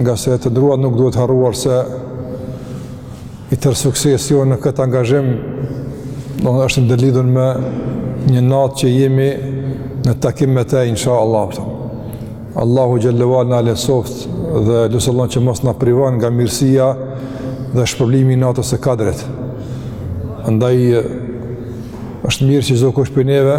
Ngase të nderuar nuk duhet harruar se i tërë suksesi jonë në këtë angazhim domethënë është i ndërlidhur me një natë që jemi në takim me te, insha Allahu teala. Allahu xhele ue ala na e lehtësoftë dhe lus Allahun që mos na privon nga mirësia dhe shpërblimi i natës së kadrit. Andaj, është mirë që çdokush prej neve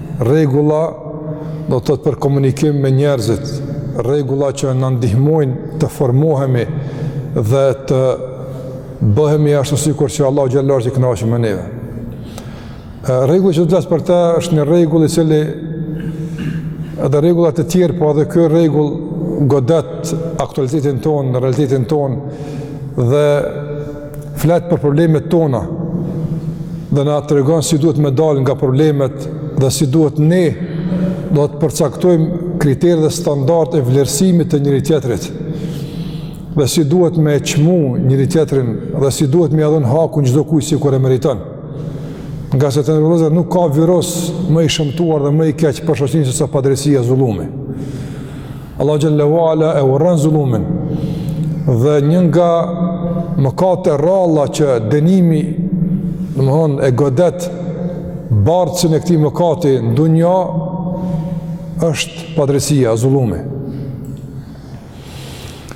Rregulla do të thotë për komunikim me njerëzit, rregulla që na ndihmojnë të formohemi dhe të bëhemi ashtu sikur që Allahu xhele ue ala është i kënaqur me neve. Rregulli që do të flas për të është një rregull i cili edhe rregullat e tjerë, po edhe ky rregull godet aktualitetin tonë, realitetin tonë dhe flet për problemet tona dhe na tregon si duhet me dal nga problemet dhe si duhet ne do të përcaktojmë kriteret dhe standardet e vlerësimit të njëri-tjetrit dhe si duhet me çmu njëri-tjetrin dhe si duhet me ia dhënë hakun çdokujt sikur e meriton ngase të nderuar vëllezër nuk ka virus më i shëmtuar dhe më i keq për shoqërinë sesa padrejtësia zullumi Allahu xhele ue ala e urren zullumin. Dhe një nga mëkatet e rralla që dënimi domthon e godet bartësin e këtij mëkati në dunja është padrejtësia, zullumi.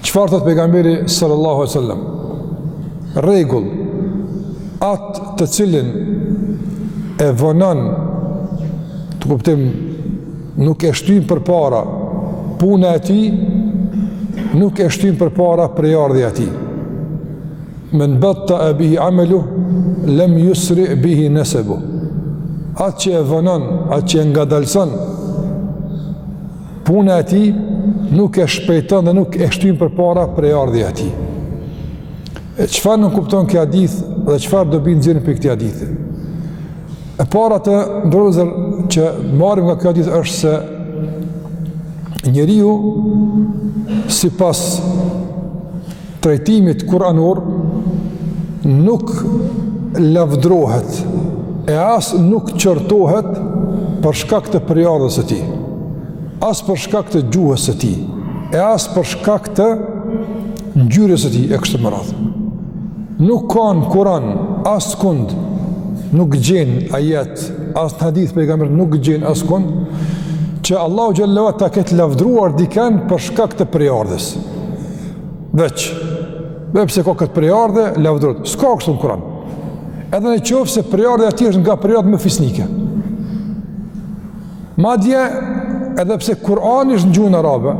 Çfarë thotë pejgamberi sallallahu alajhi wasallam? Rregull atë të cilin e vonon të kuptim nuk e shtyn përpara puna e tij, nuk e shtyn përpara prejardhja e tij. Men batta bihi amelu lem jusri bihi nesebu. Atë që e vonon, atë që e ngadalson puna e tij nuk e shpejton dhe nuk e shtyn përpara prejardhja e tij. E çfarë nënkupton ky hadith dhe çfarë dobi nxjerrim prej këtij hadithi? E para të nderuar vëllezër që marrim nga ky hadith është se njeriu sipas trajtimit kuranor nuk lavdrohet e as nuk qortohet për shkak të prejardhjes së tij as për shkak të gjuhës së tij e as për shkak të ngjyrës së tij e kështu me radhë. Nuk ka në Kur'an askund nuk gjen ajet as hadith pejgamber nuk gjen askund që Allahu xhele ue ala ta ketë lavdruar dikën për shkak të prejardhjes. Veç dhe pse ka këtë prejardhje, lavdrohet. S'ka kështu në Kur'an. Edhe në qoftë se prejardhja e tij është nga prejardhja më fisnike. Madje, edhe pse Kurani është në gjuhën arabe,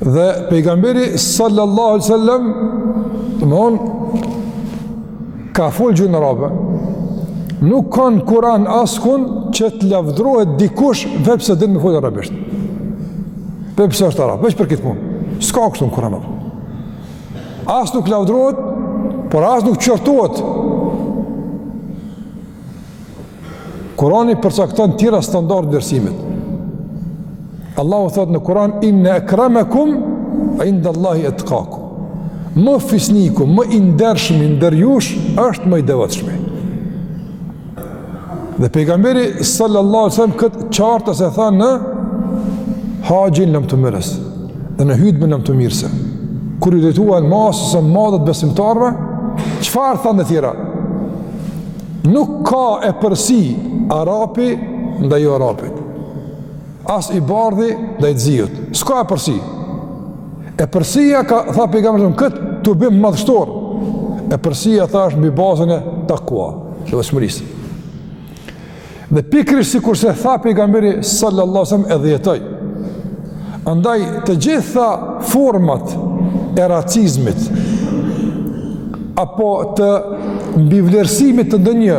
dhe pejgamberi sallallahu alaihi wasallam domethon ka fol gjuhën arabe nuk ka në Kuran askun që të lavdrohet dikush veç pse din me fol arabisht veç pse është arab veç për këtë punë s'ka kështu në kuran as nuk lavdrohet por as nuk qortohet Kurani përcakton tjera standarde nderimit. Allahu thot në Kur'an inna akramakum inda Allahi atqakum. Më fisniku, më i ndershmi ndër jush është më i devotshmi. Dhe pejgamberi sallallahu alaihi wasallam këtë qartazi e tha në haxhin lamtumirës dhe në hytben lamtumirëse. Kur iu drejtua masës së madhe të besimtarëve, çfarë tha ndër tjera? Nuk ka epërsi arapi ndaj jo arapit. As i bardhi ndaj ziut. S'ka epërsi. Epërsia ka, tha pejgamberi sa wasallam, në këtë tubim madhështor. Epërsia tha është mbi bazën e takua, devotshmërisë. Dhe pikërisht sikurse tha pejgamberi sallallahu sallam edhe jetoi. Andaj të gjitha format e racizmit apo të mbivlerësimit të ndonjë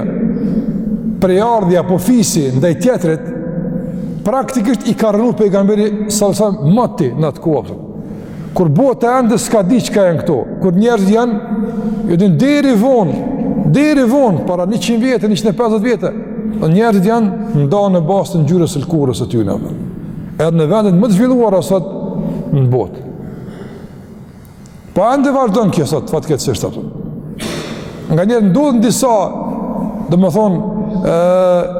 prejardhje apo fisi ndaj tjetrit praktikisht i ka rrënu pejgamberi sallallahu sallam moti në atë kohë. Kur bota ende s'ka di çka janë këto, kur njerëzit janë, ju dini deri vonë, deri vonë para 100 vjetë, 150 vjetë, dhe njerëzit janë nda në bazë të ngjyrës së lëkurës së tyne dhe. Edhe në vendet më të zhvilluara sot në botë. Po ende vazhdon kjo sot, fatkeqësisht Nganjëherë ndodhin disa, domethonë,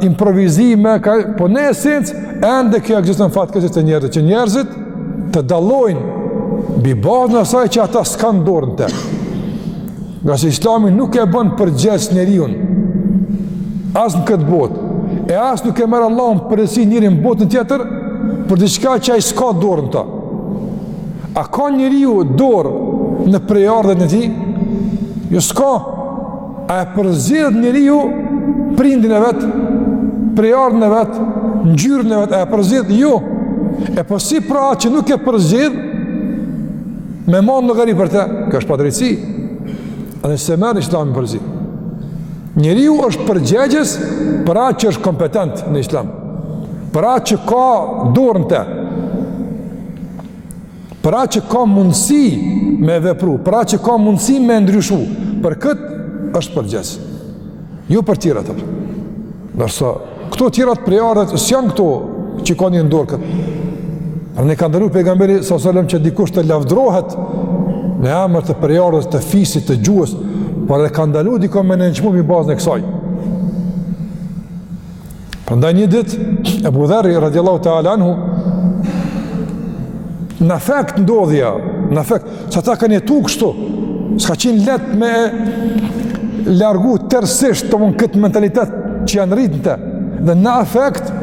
improvizime, ka, po në esencë, ende kjo ekziston fatkeqësisht te njerëzit, që njerëzit të dallojnë mbi bazën e asaj që ata s'kanë dorë në te. Ngase islami nuk e bën përgjegjës njeriun, as në këtë botë, e as nuk e merr Allahu në përgjegjësi njerin në botën tjetër, për diçka që ai s'ka dorë në ta. A ka njeriu dorë në prejardhjen e tij? Jo s'ka. A e përzgjedh njeriu prindin e vet, prejardhjen e vet, ngjyrën e vet, a e përzgjedh? Jo. E po si për atë që nuk e përzgjedh, me marrë në llogari për te, kjo është padrejtësi. Edhe s'e merr islami në përgjegjësi. Njeriu është përgjegjës për atë që është kompetent në islam. Për atë që ka dorë në te. Për atë që ka mundësi me vepru, për atë që ka mundësi me ndryshu, për këtë është përgjegjës. Jo për tjerat përgjegjës. Ndërsa këto tjerat, prejardhjet, s'janë këto që ka në dorë këtë. Por na ka ndalu pejgamberi, salallahu alejhi ve selem që dikush të lavdrohet në emër të prejardhjes, të fisit, të gjuhës, por edhe ka ndalu dikon me nënçmu mbi bazën e kësaj. Prandaj një ditë Ebu Dherri radiallahu ta'ala anhu në afekt ndodhja, në afekt se ata kanë jetu kështu, s'ka qenë lehtë me largu tërësisht domethënë këtë mentalitet që janë rritë në te, dhe në afekt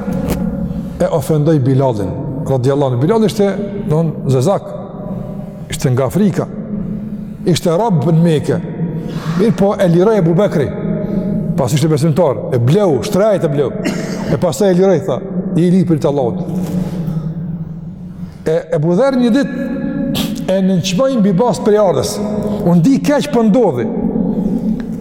e ofendoi Bilalin, radiallahu anhu, Bilali ishte, domethënë zezak, Ishte nga Afrika. Ishte rob në Mekë. Mirëpo e liroi Ebu Bekri. Pasi ishte besimtar, e bleu, shtrejt e bleu. E pastaj e liroi tha, je i lirë për hir të Allahut. E Ebu Dherri një ditë e nënçmoi mbi bazë t'prejardhjes. U ndi keq, po ndodhi.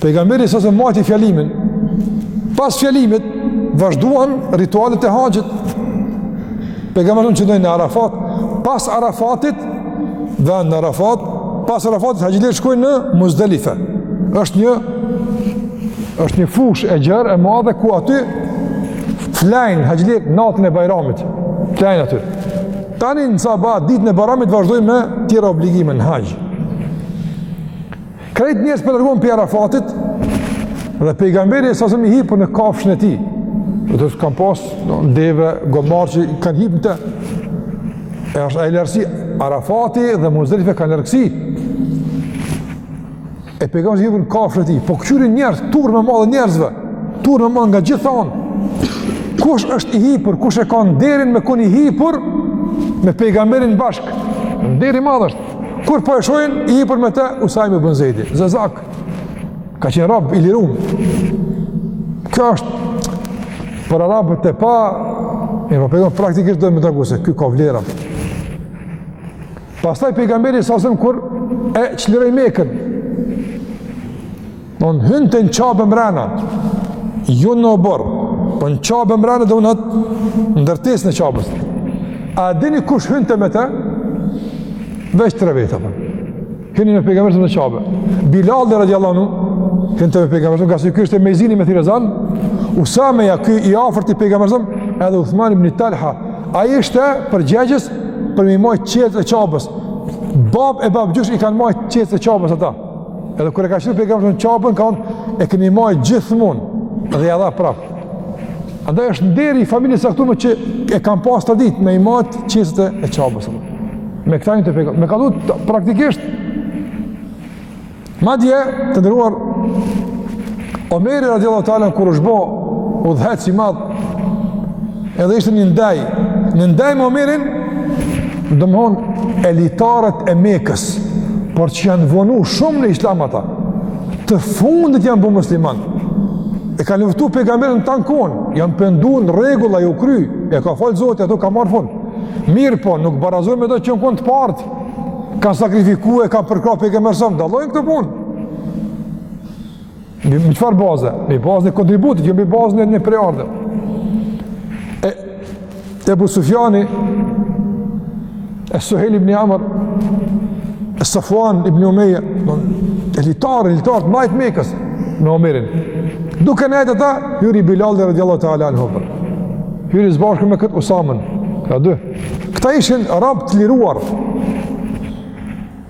Pejgamberi salallahu alejhi ve selem e majti fjalimin, pas fjalimit, vazhduan ritualet e haxhit. Pejgamberi qëndrojnë në Arafat, pas Arafatit, dhe në Arafat, pas Arafatit, haxhilerët shkojnë në Muzdelife. është një, është një fushë e gjërë e madhe, ku aty flajnë haxhilerët natën e Bajramit. Flajnë aty. Tani në sabah, ditën e Bajramit, vazhdojnë me tjera obligime në haxh. Krejt njerëz po largohen prej Arafatit dhe pejgamberi salallahu alejhi ve selem i hipur në kafshën e tij. Domethënë kanë pas deve, gomar që kanë hip në të. E është ajo largësi Arafati dhe Muzdelife kanë largësi. E pejgamberi i hipur në kafshën e tij. Po kqyrin njerëz, turmë e madhe e njerëzve, turmë e madhe nga gjitha anët. Kush është i hipur, kush e ka nderin me kon i hipur me pejgamberin bashkë. Nder i madh është. Kur po e shohin, i hipur me të Usame bin Zejdi. Zezak ka qenë rob i lirum. Kjo është për arabët e pa, e pa po pejgamberi praktikisht do me tregu se ky ka vlera. Pastaj pejgamberi salallahu alejhi ve selem kur e çliroi Mekën. Në në hynë të në qabë mrena, ju në oborë, për po në qabë mrena dhe unë atë ndërtes në qabës. A dini kush hynë të me të? Vesh tre vetë, për. Hynë me pegamerës në qabë. Bilal dhe radiallanu, hynë të me pegamerës, nga se kështë e mezini me thirezan, usame ja kuj i afer të pegamerës, edhe Uthmani më një talha, a ishte përgjegjës për mi mojë qëtë e qabës. Bab e bab gjush i kanë mojë qëtë e qabës ata. Edhe kur e ka çliru pejgamberi Qabën, ka thonë e keni majt gjithmonë dhe ja dha prap. Andaj është nderi i familjes caktume që e kanë pas traditë me i majt çelsat e Qabës. Me këta një të pejgamberi, me ka thonë praktikisht Madje të nderuar Omeri radiallahu ta'ala kur është bo udhëheqës i madh edhe ishte një ndejë në ndejë me Omerin domethonë elitarët e Mekës por që janë vonu shumë në islam ata të fundit janë bo musliman e kan luftu pejgamberin tan kohën janë pendu në rregull ajo u kry e ka falë Zoti ato ka marrë fund mirëpo nuk barazohen me ta që jon kon të parët kan sakrifiku e kan përkrah pejgamberin dallojnë këto punë Mbi çfarë baze? Mbi bazën e kontributit, jo mbi bazën e prejardhjes. E, Ebu Sufjani, e Suhejl ibn Amr, e Safuan ibn Umeje, elitarë, elitarë të mdhaj të Mekës, me Omerin. Duke nejt ata, hyri Bilali radiallahu ta'ala anhu. Hyri së bashku me këtë Usamën, këta dy. Këta ishin robë të liruar,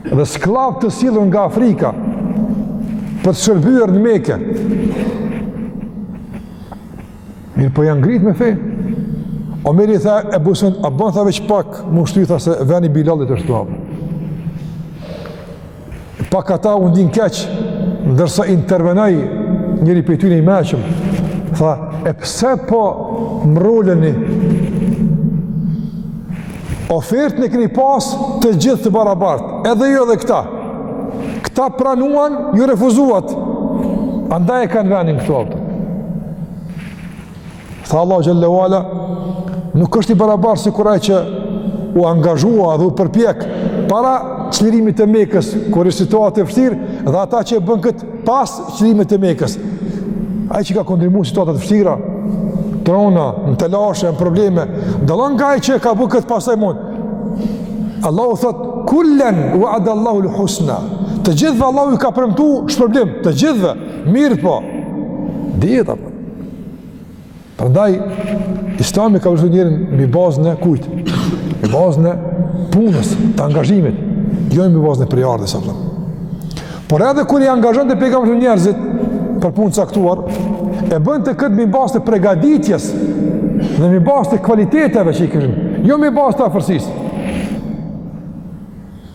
Dhe skllav të sjellur nga Afrika për të shërbyer në Mekë. Mirëpo janë ngrit me fe. Omeri tha Ebu Sufjan, a bon tha veç pak m'u shty tha se veni i Bilalit është të hapë. Pak ata u ndin keq, ndërsa intervenoi njëri prej tyre i meçëm, tha, e pse po mrroleni Ofertën e keni pas të gjithë të barabartë, edhe ju edhe këta. Këta pranuan, ju refuzuat. Andaj e kanë venin këtu ata. Tha Allahu xhele ue ala, nuk është i barabartë sikur ai që u angazhua dhe u përpjek para çlirimit të Mekës, kur ish situata e vështirë, dhe ata që e bën këtë pas çlirimit të Mekës. Ai që ka kontribuar situata të vështira, t'rona, në telashe, në probleme, dallon nga ai që ka bërë këtë pastaj mund. Allahu thot kullen wa'ada Allahu al-husna. Të gjithëve Allahu i ka premtuar shpërblim, të gjithëve, mirëpo. Dihet apo? Prandaj Islami ka vështru njerin mbi bazën e kujt? Mbi bazën e punës, të angazhimit, jo mbi bazën e prejardhjes apo. Por edhe kur i angazhonte pejgamberi njerëzit për punë t'caktuar, e bënte këtë mbi bazë të përgatitjes dhe mbi bazë të kualiteteve që i kishin, jo mbi bazë të afërsisë.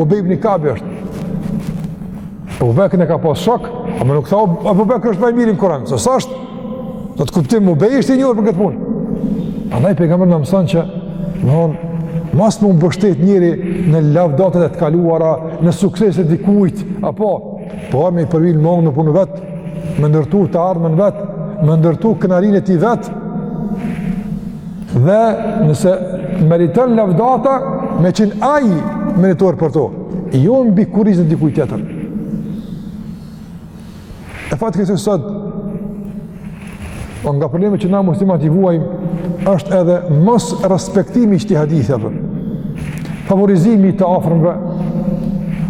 Ubej ibn Kabi është. Abu Bekrin e ka pas shok, ama nuk tha Abu Bekri është ma i miri në Kur'an. S'është, në atë kuptim Ubej është i njohur për këtë punë. Prandaj pejgamberi na mëson që domethënë mos me u mbështet njëri në lavdatat e të kaluara, në sukseset e dikujt, apo po me i përvjel mangët, me punu vet, me ndërtu të ardhmen vet, me ndërtu krenarinë e tij vet. Dhe nëse meriton lavdata, me qenë ai meritor për to, jo mbi kurriz të dikujt tjetër. E fatkeqësisht sot një nga problemet që na muslimanët i vuajmë është edhe mosrespektimi i qitij hadithi apo favorizimi i të afërmve,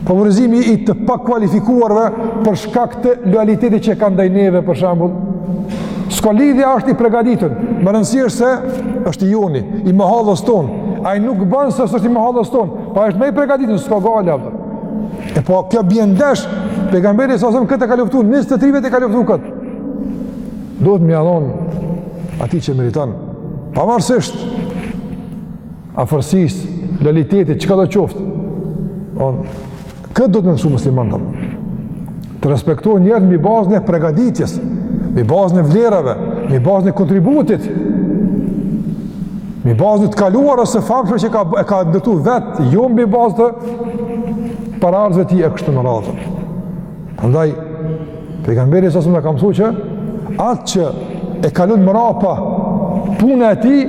favorizimi i të pakualifikuarve për shkak të lojalitetit që kanë ndaj neve për shembull, S'ka lidhje a është i përgatitun. Me rëndësi është se është i joni, i mahallës tonë. Ai nuk ban se s'është i mahallës tonë, po ai është ma i përgatitun, s'ka gajle atë. E po kjo bjen ndesh, pejgamberi a.s. këtë e ka luftu, 23 vjet e ka luftu këtë. Duhet me ia dhanë atij që meriton. Pavarësisht afërsisë, lojalitetit, çkado qoftë. On Këtë duhet me mësu muslimanët? Të respektohen njerëzit mbi bazën e përgatitjes, mbi bazën e vlerave, mbi bazën e kontributit. Mbi bazën e të kaluar ose së famshme që e ka ndërtu vet, jo mbi bazë të paraardhësve të tij e kështu me radhë. Prandaj pejgamberi a.s. na ka mësu që atë që e kalon mrapa puna e tij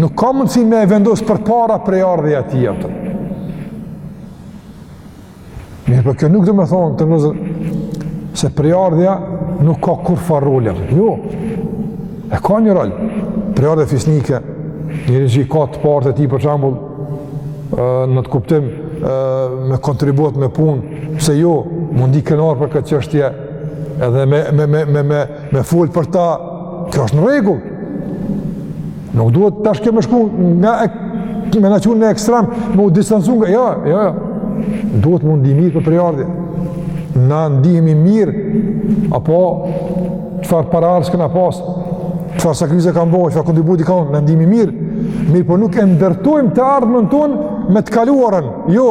nuk ka mundësi me e vendos përpara prejardhja e tij atë. Mirëpo kjo nuk do me thonë vëllezër se prejardhja nuk ka kurrfarë roli. Jo, e ka një rol. Prejardhja fisnike, njëri që i ka të parët e tij për shembull, në atë kuptim me kontribut me punë, pse jo me u ndi krenar për këtë çështje, edhe me, me, me, me, me, me fol për ta, kjo është në rregull. Nuk duhet tash kjo me shku nga e, me na çu në ekstrem, me u distancu nga, jo, jo, jo. Duhet me u ndi mirë për prejardhje. Na ndihemi mirë, apo çfarë paraardhës kena pasë, çfarë sakrifice kanë bo, çfarë kontributi kanë, na ndihemi mirë. Mirëpo nuk e ndërtojmë të ardhmen tonë me të kaluarën, jo,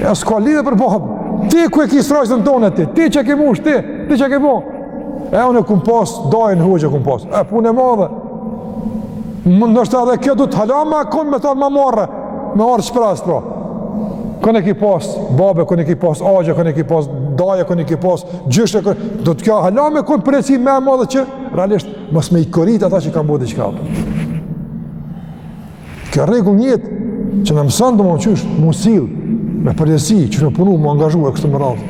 Ja, s'ka lidhje për babë. Ti ku e ki srajzën tande ti? Ti çka ke mujt, ti? Ti çka ke bo? E unë e kom pas dajën hoxhë, e kom pas. E punë e madhe. Në është, edhe kjo duhet hala me konë me thonë ma marre. Me marrë shprazë, pra. Kënë e ki pas babe, kënë e ki pas axhë, kënë e ki pas daje, kënë e ki pas gjyshe, kënë... Duhet kjo hala me konë përgjegjësi ma e madhe që, realisht, mos me i korit ata që kanë bo diçka. Kjo rregull njëjtë që na mëson domethonë qysh m'u sill me përgjegjësi, qysh me punu, m'u angazhu e kështu me radhë.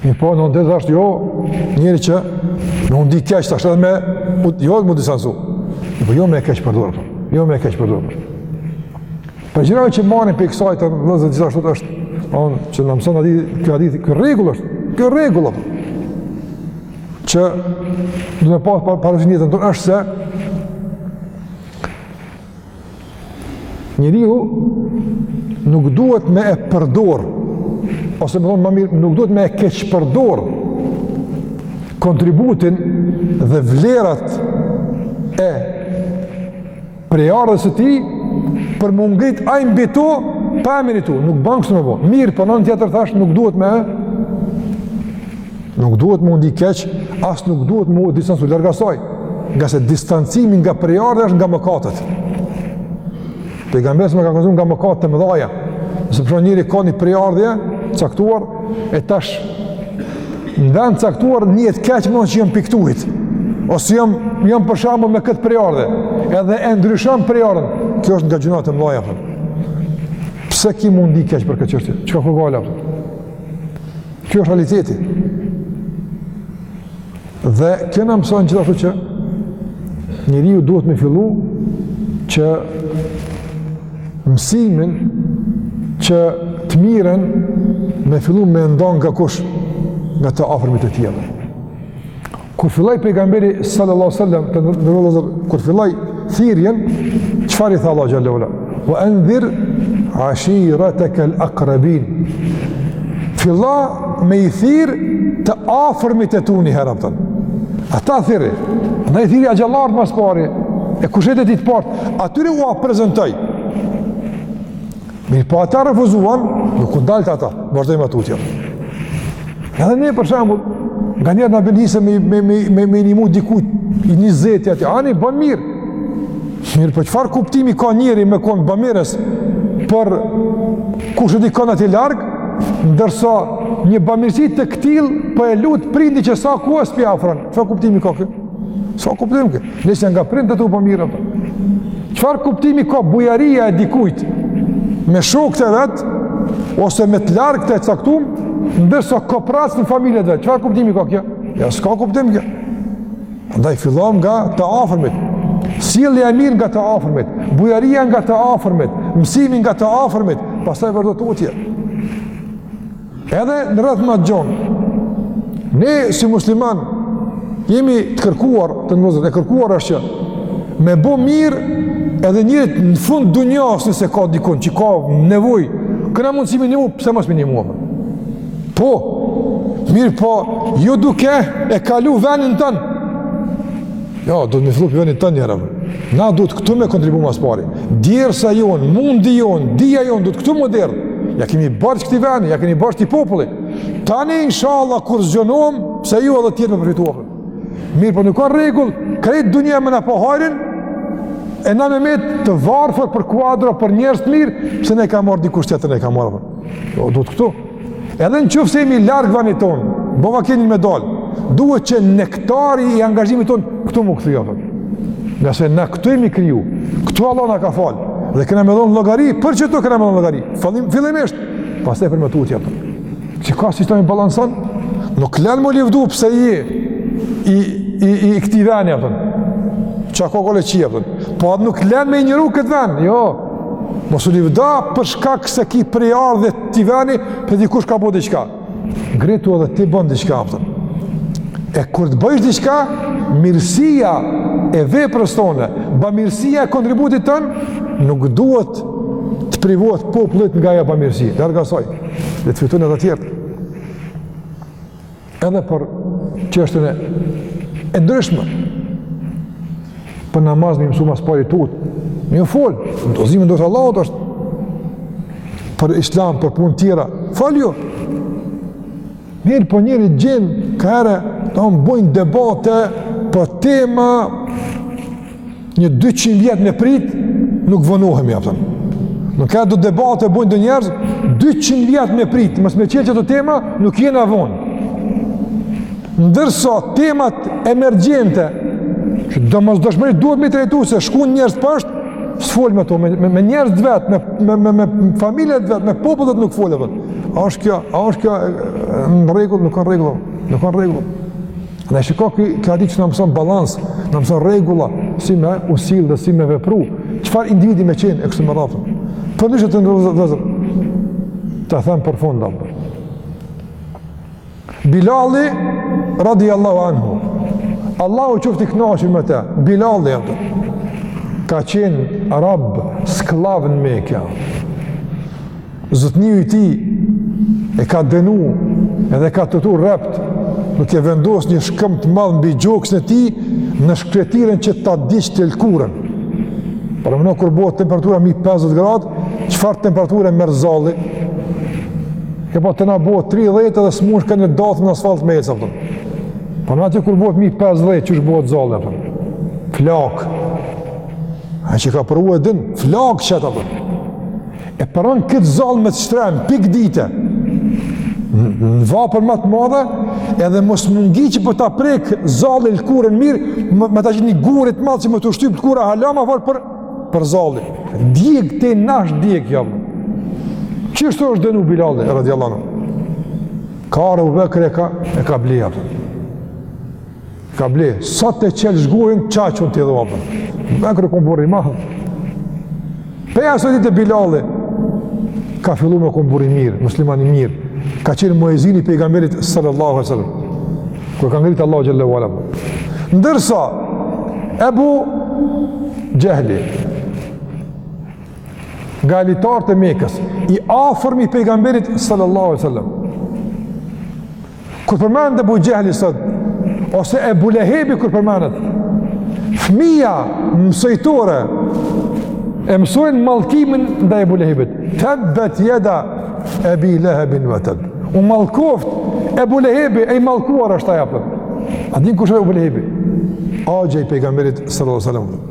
Mirëpo në anë tjetër thashë jo, njeri që me u ndi keq, as edhe me, jo edhe m'u distancu, mirëpo jo me keqpërdor, jo me keqpërdor. Prej gjërave që marrim prej kësaj të vëzët gjithashtu është, on, që na mëson ati, kjo ati, kjo rregull është, kjo rregull është. që duhet me pas parasysh n'jetën tonë është se njeriu nuk duhet me e përdor ose me thonë ma mirë nuk duhet me e keqpërdor kontributin dhe vlerat e prejardhjes së tij, për m'u ngrit ai mbi to, pa e meritu, nuk ban kështu me bo. Mirëpo n'anën tjetër thashë, nuk duhet me, nuk duhet m'u ndi keq, as nuk duhet m'u distancu, larg asaj, ngase distancimi nga prejardhja është nga mëkatet. Pejgamberi alejhi selam e ka konsideru nga mëkatet e mëdhaja, nëse për shembull njeri ka një prejardhje të caktuar, e tash Në vend caktuar ndjehet keq meqë jam prej ktuhit, ose jam jam për shembull me këtë prejardhje, edhe e ndryshon prejardhjen, kjo është nga gjynahet e mdhaja, për. Pse ki m'u ndi keq për këtë çështje? Çka ka gajle, për? Kjo është realiteti. Dhe kjo na mëson gjithashtu që njeriu duhet me fillu që mësimin që të mirën me fillu me e nda nga kush, nga të afërmit e tij. Kur filloi pejgamberi sallallahu sallam të nderuar vëllezër, kur filloi thirrjen, çfarë i tha Allahu xhel-le ve ala? Wa anzir ashiratak al-aqrabin. Fillo me i thirr të afërmit e tu një herë atë. Ata thirri. Ata i thirri, axhallarët ma së pari, e kushërinjtë e tij të parët, atyre ua prezentoi. Mirëpo ata refuzuan, nuk u ndal te ata, vazhdoi ma tutje. Edhe ne për shembull, nganjëherë na bendis me, me, me, me, me i nimu dikujt, i një zeti ati, ani, bon mirë. Mirëpo çfarë kuptimi ka njeri me konë bamirës për kush e di kon atje larg, ndërsa një bamirësi të këtillë, po e lut prindi qe sa kohë e s'po ia afron. Çfarë kuptimi ka kjo? S'ka kuptim kjo. Nisja nga prindët e tu, po mirë apo? Çfarë kuptimi ka bujaria e dikujt me shokët e vet ose me të largët e caktum, ndërsa koprrac në familjen e vet? Çfarë kuptimi ka kjo? Jo, s'ka kuptim kjo. Andaj fillon nga të afërmit. Sjellja e mirë nga të afërmit, bujaria nga të afërmit, mësimi nga të afërmit, pastaj vazhdo tutje. Edhe në rreth ma t'gjonë, ne si musliman jemi të kërkuar, të nëzër, e kërkuar është që me bo mirë edhe njerit në fund t'dunjas nëse ka dikon që ka nevojë, kena mundësi me i nimu, pse mos me i nimu apo? Po, mirëpo, jo duke e kalu venin tonë, Jo, duhet me fillu prej venit tonë njëherë. Na duhet këtu me kontribu ma s'pari. Djersa jonë, mundi jonë, dija jonë duhet këtu me u derdh. Ja kemi borxh këtij veni, ja kemi borxh këtij populli. Tani inshallah kur zgjonohem, pse jo edhe tjerët me përfitu. Mirëpo nuk a n'rregull, krejt dunjaja me na pa hajrin. E na me met të varfër për kuadro, për njerëz të mirë, pse na ka marrë dikush tjetër na ka marrë. Jo, duhet këtu. Edhe në qoftë se jemi larg venit tonë, bon vaki kemi me dalë, duhet që nektari i angazhimit tonë, këtu me u kthy, a kupton, ngase na këtu jemi kriju, këtu Allahu na ka falë, dhe kena me dhonë llogari, për qeto kena me dhonë llogari, fillim, fillimisht, pastaj për ma tutje, a kupton. që ka si të me balanson, nuk len me u livdu pse i, i, i, i, i këtij veni, a kupton. që ka kole qia, a kupton. po as nuk len me injoru këtë ven, jo, Mos u livdo për shkak se ki prejardhje t'ni veni, pse dikush ka bo diçka. Ngritu edhe ti bën diçka, a kupton. E kur të bëjsh diçka, mirësia e veprës tane, bamirësia e kontributit tënd, nuk duhet të privohet populli yt nga ajo bamirësi. Larg asaj, dhe të fitojnë edhe tjerët. Edhe për çështje të ndryshme. Për namaz me i mësu ma s'pari t'tutë, me ju fol, në dozimin do të Allahot është, për islam, për punë tjera, folju. Mirëpo njeri i gjen, kaherë, tu bojnë debate për tema një 200 vjet me prit, nuk vonohemi, a kupton. Nuk, ka do debate bojnë do njerëz, 200 vjet me prit, mos me i çel qato tema, nuk jena vonë. Ndërsa temat emergjente, që domosdoshmëri duhet me i trajtu, se shkun njerëz poshtë, s'fol me to, me, me, me njerëz të vet, me, me, me, me familje të vet, me popullet nuk fol, a kupton. A është kjo, a është kjo n'rregull, nuk a n'rregull, nuk a n'rregull. Në shiko ky kjo hadith na mëson balans, na mëson rregulla si me u sill dhe si me vepru. Çfarë individi me qenë e kështu me radhë. Po ndyshe të ndozë. Ta them për fund apo. Bilali radiallahu anhu Allahu qoftë i kënaqur me të. Bilali apo ka qenë rob, skllav në Mekë. Zotniu i tij e ka denu edhe ka trajtu rreptë duke vendos një shkëmb të madh mbi gjoksin e tij në shkretirën që ta digjte lkurën. Paramendo kur bëhet temperatura mi 50 gradë, çfarë temperature merr zalli? E po te na bëhet 30 edhe s'mund shkon dathë në asfalt me ecë, kupton. Po atje kur bëhet mi 50, qysh bëhet zalli, kupton. Flakë. Ai që ka provu e din, flakë qet, kupton. e paran këtë zall me të shtri, pikë dite, në vapën më të madhe, edhe mos mungi që po ta prek zalli lëkurën mirë, me ta qit një gur t'madh që me t'u shtypë lkura hala ma afër për, për zalli. Djeg te nash djeg jam. Qështu është dënu Bilali, radiallahu anhu. Ka ardh Ebu Bekri e ka, e ka ble. Ka ble, sa të çelsh gojën, qaq unë t'i dha, kupton. Bekri ka konë burrë i madh. Prej asaj dite Bilali, ka fillu me konë burrë i mirë, musliman i mirë. Ka qenë muezin i pejgamberit sallallahu a sallam. Kur ka ngritë Allah xhele ue ala. Ndërsa, Ebu Xhehli, nga elitarët e Mekës, i afërm i pejgamberit sallallahu a sallam. Kur përmendet Ebu Xhehli sot ose Ebu Lehebi kur përmendet, fëmija n'mësojtore e mësojnë mallkimin ndaj Ebu Lehebit. Tebbet jeda Ebi Lehebin ve teb. U mallkoftë Ebu Lehebi e i mallkuar është ai apo. A din kush është Ebu Lehebi? Axha i pejgamberit sallallahu alaihi wasallam.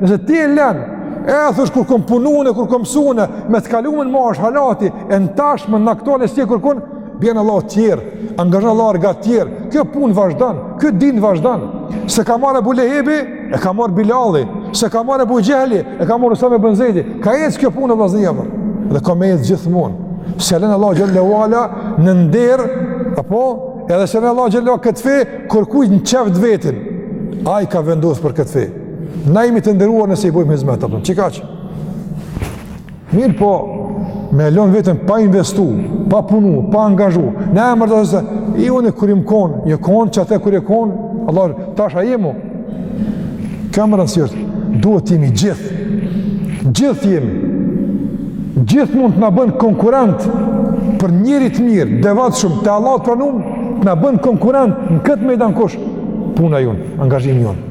Nëse ti e len, e thush kur kom punu unë, kur kom mësu unë, me të kalumen mahesh hala ti, e në tashme, në aktuale s'je kërkun, bjen Allah të tjerë, angazhon Allah rrga të tjerë. Kjo punë vazhdon, kjo din vazhdon. S'e ka marrë Ebu Lehebi, e ka marrë Bilali, s'e ka marrë Ebu Xhehli, e ka marrë Usame ibn Zeidi. Ka ecë kjo punë vllazni apo? Dhe ka me ecë gjithmonë. S'e lën Allah xhele ue ala në nder, apo edhe s'e lën Allah xhallahu këtë fe kërkuj në qef t'vetin. Ai ka vendosur për këtë fe. Na jemi të nderuar nëse i bojmë hizmet, kupton, qikaq. Mirëpo, me lënë veten pa investu, pa punu, pa angazhu, në emër të dhëse, i unë e kur jom konë, jom konë që atë e kur jom konë, Allah, tash a jemi, kamë rënsirët, duhet të jemi gjithë, gjithë jemi, gjithë mund të na bën konkurrent për njeri t'mirë, t'devotshëm, te Allahu të pranum, të na bën konkurrent në këtë mejdan kush, puna jonë, angazhimi jonë.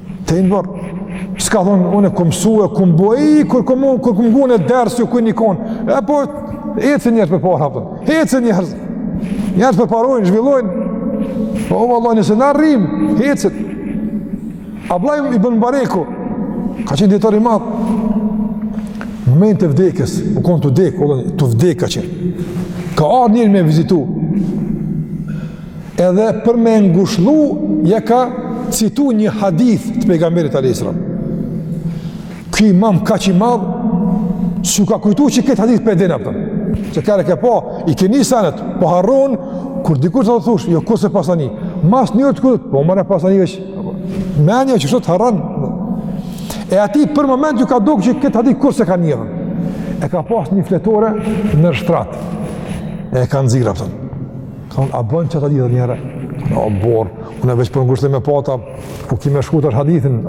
Te i ndërë, s'ka thonë, unë e këmë su e këmë bo, i, kërë këmë unë, kërë këmë gune dërës, ju kërë një konë, e po, ecin njerëz përpara, a kupton, ecin njerëz, njerëz përparojnë, zhvillojnë, po vallahi nëse na rrimë, ecën, Abdullah ibn Mubareku, ka qenë dijetar i madh, në moment të vdekjes, u konë tu vdekë, o, tu vdekë ka qenë, ka ardh njëri me vizitu, Edhe për me ngushllu, ja ka citu një hadith të pejgamberit alejhi selam. Ky imam kaq i madh, s'u ka kujtu që këtë hadith po e din, a kupton. Që kare ke po, i ke ni senet, po harron, kur dikur thush, jo kurrë s'e pasna ni, mas një ore të kujtohet, po more e pasna ni veç, menja qështu të harron. E atij për moment ju ka duk që këtë hadith kurrë s'e ka ni. E ka pas një fletore në shtrat. E ka nxjerr, a kupton. Thonë, a bon qita hadith edhe njëherë? Në o burrë, unë veç për ngushllim e pata, ku ki me shkru tash hadithin,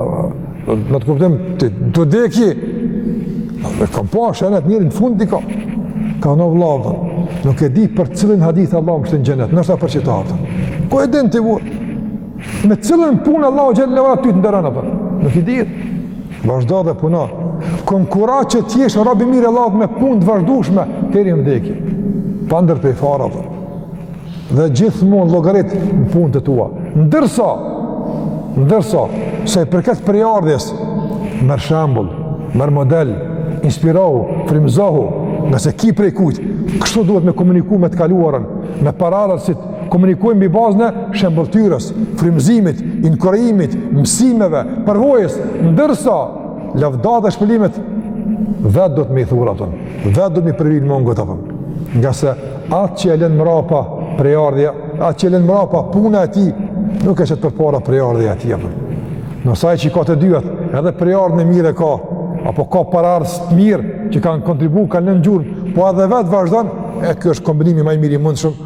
në të kuptim, tu dek je. Në kam pa, shenet njërin, fund t'i ka. Ka thonë vlla, nuk e di për cilin hadith Allahu më shtin në xhenet, noshta për qita, a kupton. Ku e din ti burrë? Me cilën punë Allahu xhele ve ala ty të nderon, a kupton? Nuk i dihet. Vazhdo dhe puno. Konkurro që të jesh rob i mirë i Allahut me punë të vazhdueshme deri në vdekje. Pa ndërpre fare, a kupton. Dhe gjithmonë llogarit në punët e tua. Ndërsa ndërsa sa i përket prejardhjes merr shembull, merr model, inspirohu, frymëzohu, nëse ki prej kujt, kështu duhet me komuniku me të kaluarën, me paraardhësit, Komunikojmë mbi bazën e shembëlltyrës, frymëzimit, inkurajimit, mësimeve, përvojës, ndërsa lavdet e shpërblimet vetë duhet me i thurë, a kupton, vetë duhet me i përvjelë mongët, a kupton, ngase atë që e lënë mrapa prejardhja, atë që e lënë mrapa puna e tij, nuk e qet përpara prejardhja e tij, a kupton. Ndërsa ai që i ka të dyat, edhe prejardhjen e mirë e ka, apo ka paraardhës të mirë që kanë kontribu, kanë lënë gjurmë, po edhe vetë vazhdon, e kjo është kombinimi ma i mirë i mundshëm,